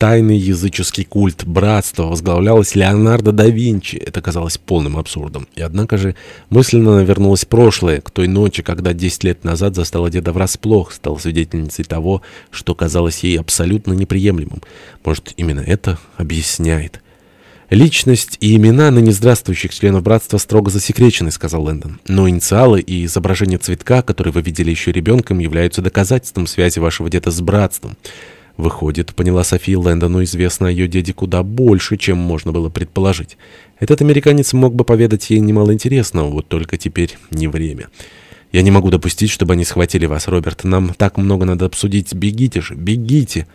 Тайный языческий культ братства возглавлялось Леонардо да Винчи. Это казалось полным абсурдом. И однако же мысленно вернулось прошлое, к той ночи, когда 10 лет назад застала деда врасплох, стала свидетельницей того, что казалось ей абсолютно неприемлемым. Может, именно это объясняет. «Личность и имена ныне здравствующих членов братства строго засекречены», — сказал Лэндон. «Но инициалы и изображение цветка, который вы видели еще ребенком, являются доказательством связи вашего деда с братством». Выходит, поняла София Лэндону, известно о ее деде куда больше, чем можно было предположить. Этот американец мог бы поведать ей немало интересного, вот только теперь не время. «Я не могу допустить, чтобы они схватили вас, Роберт. Нам так много надо обсудить. Бегите же, бегите!»